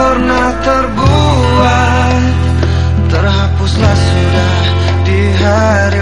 pernah terbuat Terhapuslah sudah di hari